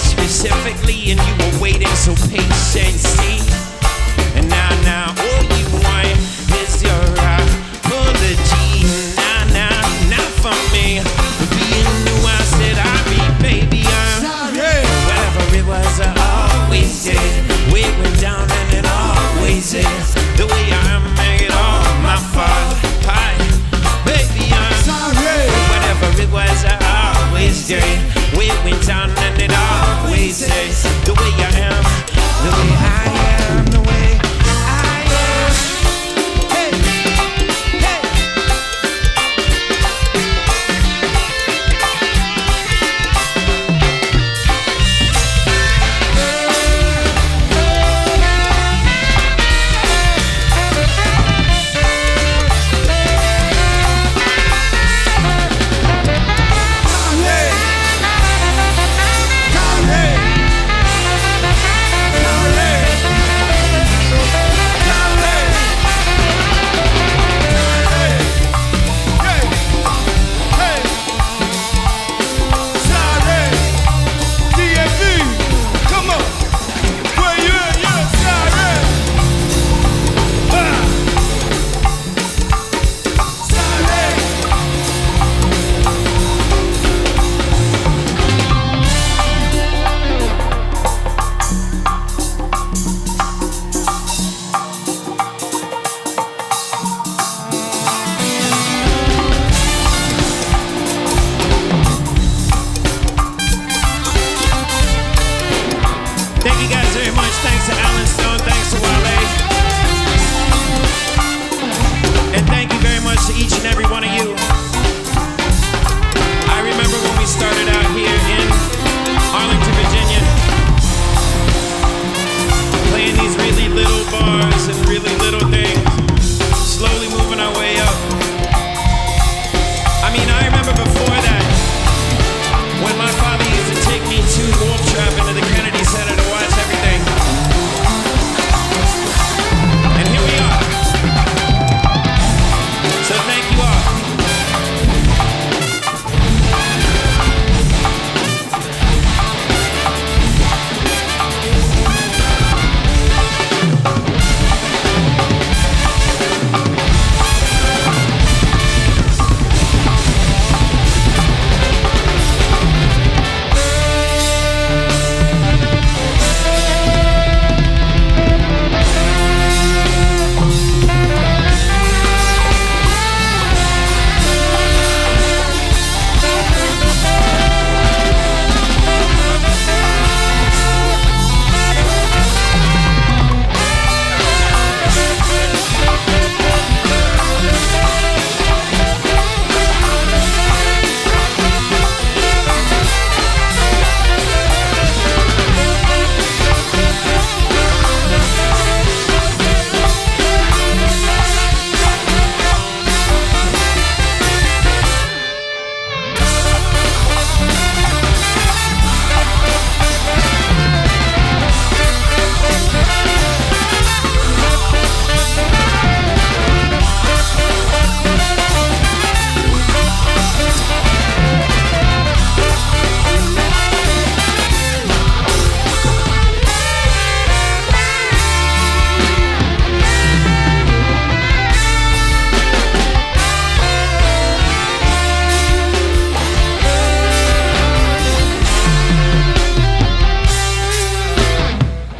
specifically, and you were waiting so patient.